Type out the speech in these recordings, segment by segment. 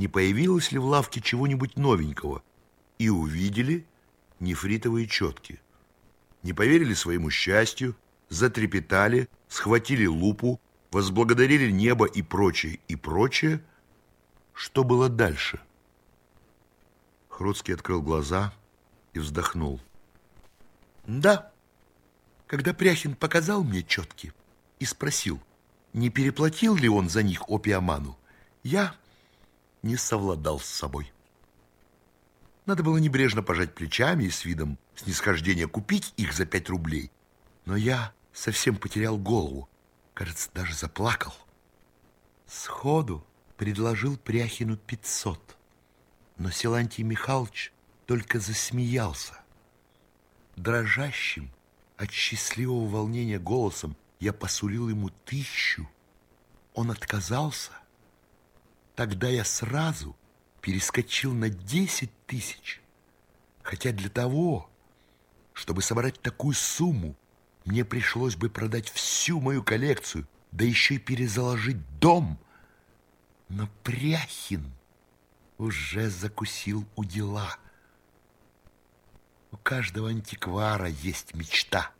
не появилось ли в лавке чего-нибудь новенького, и увидели нефритовые четки. Не поверили своему счастью, затрепетали, схватили лупу, возблагодарили небо и прочее, и прочее. Что было дальше? Хруцкий открыл глаза и вздохнул. Да, когда Пряхин показал мне четки и спросил, не переплатил ли он за них опиоману, я не совладал с собой. Надо было небрежно пожать плечами и с видом снисхождения купить их за пять рублей. Но я совсем потерял голову, кажется, даже заплакал. Сходу предложил Пряхину пятьсот, но Силантий Михайлович только засмеялся. Дрожащим от счастливого волнения голосом я посулил ему тысячу. Он отказался. Тогда я сразу перескочил на десять тысяч. Хотя для того, чтобы собрать такую сумму, мне пришлось бы продать всю мою коллекцию, да еще и перезаложить дом. Но Пряхин уже закусил у дела. У каждого антиквара есть мечта.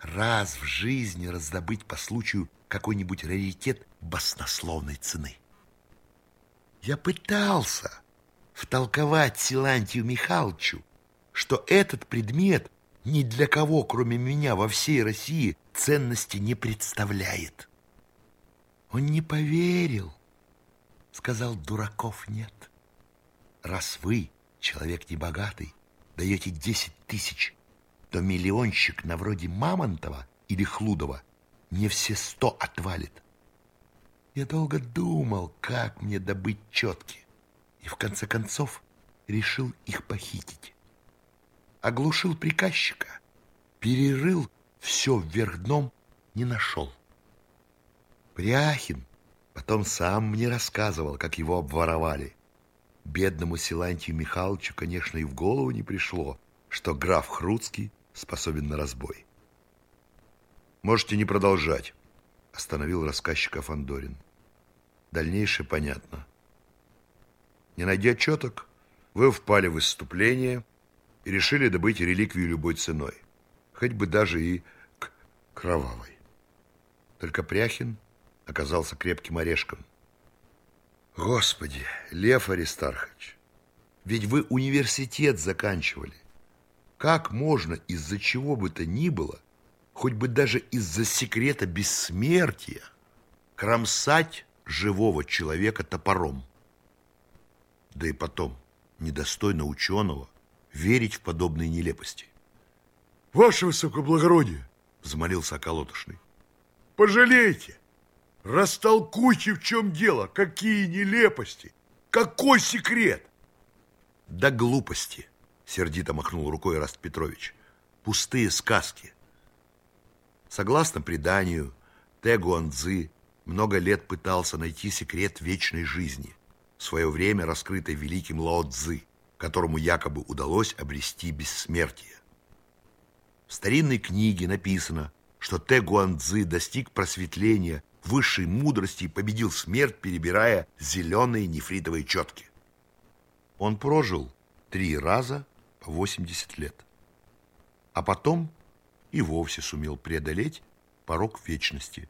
Раз в жизни раздобыть по случаю какой-нибудь раритет баснословной цены. Я пытался втолковать Силантию Михайловичу, что этот предмет ни для кого, кроме меня, во всей России ценности не представляет. Он не поверил, сказал, дураков нет. Раз вы, человек небогатый, даете 10 тысяч, то миллионщик на вроде Мамонтова или Хлудова мне все сто отвалит. Я долго думал, как мне добыть четки, и в конце концов решил их похитить. Оглушил приказчика, перерыл все вверх дном, не нашел. Пряхин потом сам мне рассказывал, как его обворовали. Бедному Силантию Михайловичу, конечно, и в голову не пришло, что граф Хруцкий способен на разбой. Можете не продолжать, остановил рассказчика Фандорин. Дальнейшее понятно. Не найдя четок, вы впали в выступление и решили добыть реликвию любой ценой, хоть бы даже и к кровавой. Только Пряхин оказался крепким орешком. Господи, Лев Аристархович, ведь вы университет заканчивали. Как можно из-за чего бы то ни было, хоть бы даже из-за секрета бессмертия, кромсать живого человека топором? Да и потом, недостойно ученого, верить в подобные нелепости. Ваше высокоблагородие, взмолился околотошный, пожалейте, Растолкуйте, в чем дело, какие нелепости, какой секрет. Да глупости, сердито махнул рукой Раст Петрович. Пустые сказки. Согласно преданию, Тегуанцзы много лет пытался найти секрет вечной жизни, в свое время раскрытый великим Лао Цзы, которому якобы удалось обрести бессмертие. В старинной книге написано, что Тэ Гуанцзы достиг просветления высшей мудрости и победил смерть, перебирая зеленые нефритовые четки. Он прожил три раза по 80 лет. А потом и вовсе сумел преодолеть порог вечности,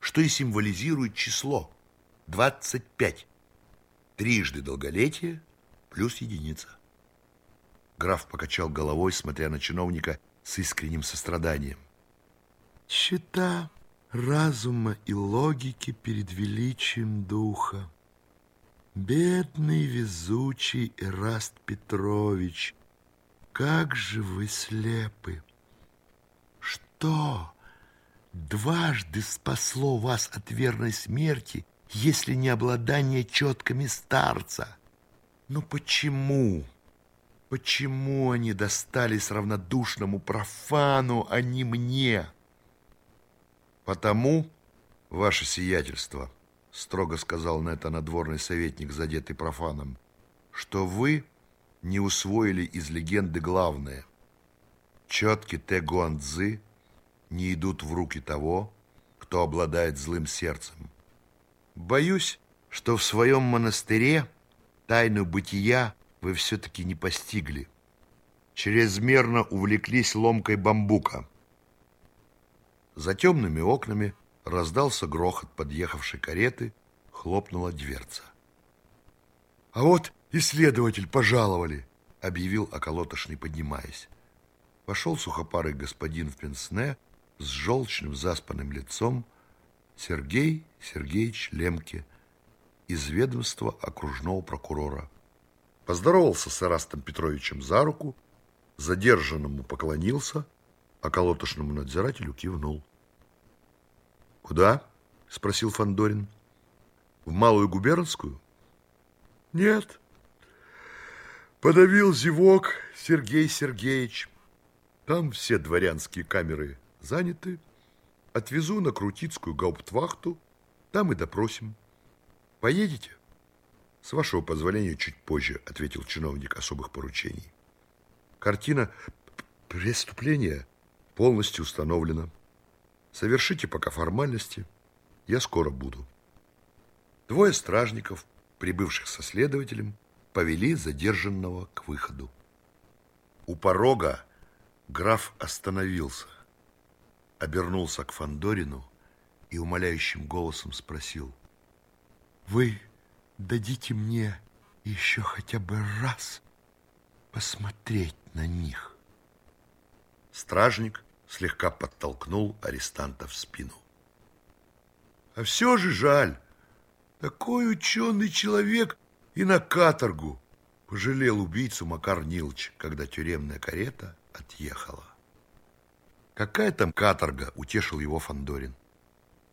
что и символизирует число 25. Трижды долголетие плюс единица. Граф покачал головой, смотря на чиновника с искренним состраданием. Чита разума и логики перед величием духа. Бедный везучий Эраст Петрович, как же вы слепы! Что дважды спасло вас от верной смерти, если не обладание четками старца? Но почему? Почему они достались равнодушному профану, а не мне?» Потому, ваше сиятельство, строго сказал на это надворный советник, задетый профаном, что вы не усвоили из легенды главное. Четки Тэ Гуанцзы не идут в руки того, кто обладает злым сердцем. Боюсь, что в своем монастыре тайну бытия вы все-таки не постигли. Чрезмерно увлеклись ломкой бамбука. За темными окнами раздался грохот подъехавшей кареты, хлопнула дверца. «А вот исследователь пожаловали!» — объявил околотошный, поднимаясь. Пошел сухопарый господин в пенсне с желчным заспанным лицом Сергей Сергеевич Лемке из ведомства окружного прокурора. Поздоровался с Ирастом Петровичем за руку, задержанному поклонился, а колотошному надзирателю кивнул. «Куда?» — спросил Фандорин. «В Малую губернскую?» «Нет». Подавил зевок Сергей Сергеевич. Там все дворянские камеры заняты. Отвезу на Крутицкую гауптвахту, там и допросим. Поедете? С вашего позволения чуть позже, ответил чиновник особых поручений. Картина преступления полностью установлена. Совершите пока формальности, я скоро буду. Двое стражников, прибывших со следователем, повели задержанного к выходу. У порога граф остановился, обернулся к Фандорину и умоляющим голосом спросил. «Вы дадите мне еще хотя бы раз посмотреть на них?» Стражник слегка подтолкнул арестанта в спину. «А все же жаль, такой ученый человек и на каторгу!» Пожалел убийцу Макар Нилч, когда тюремная карета отъехала. Какая там каторга, утешил его Фандорин.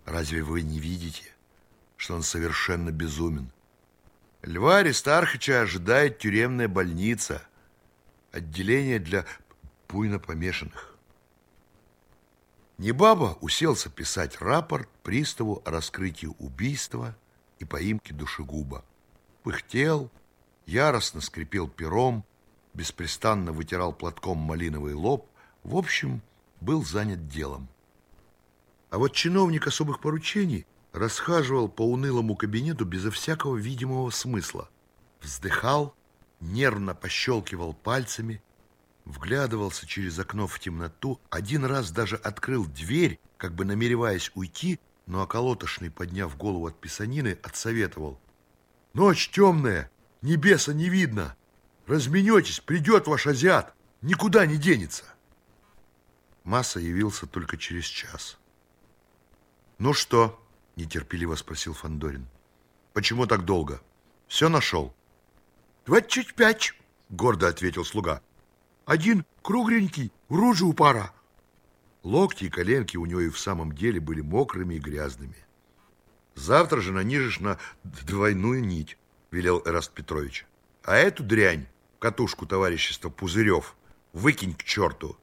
Разве вы не видите, что он совершенно безумен? Льва Аристархича ожидает тюремная больница, отделение для буйно помешанных. Небаба уселся писать рапорт приставу о раскрытии убийства и поимки душегуба. Пыхтел, яростно скрипел пером, беспрестанно вытирал платком малиновый лоб. В общем, был занят делом. А вот чиновник особых поручений расхаживал по унылому кабинету безо всякого видимого смысла. Вздыхал, нервно пощелкивал пальцами, вглядывался через окно в темноту, один раз даже открыл дверь, как бы намереваясь уйти, но околотошный, подняв голову от писанины, отсоветовал. «Ночь темная, небеса не видно. Разменетесь, придет ваш азиат, никуда не денется». Масса явился только через час. «Ну что?» – нетерпеливо спросил Фандорин. «Почему так долго? Все нашел?» «Двадцать пять», – гордо ответил слуга. «Один кругленький, в ружу пара». Локти и коленки у него и в самом деле были мокрыми и грязными. «Завтра же нанижешь на двойную нить», – велел Эраст Петрович. «А эту дрянь, катушку товарищества Пузырев, выкинь к черту».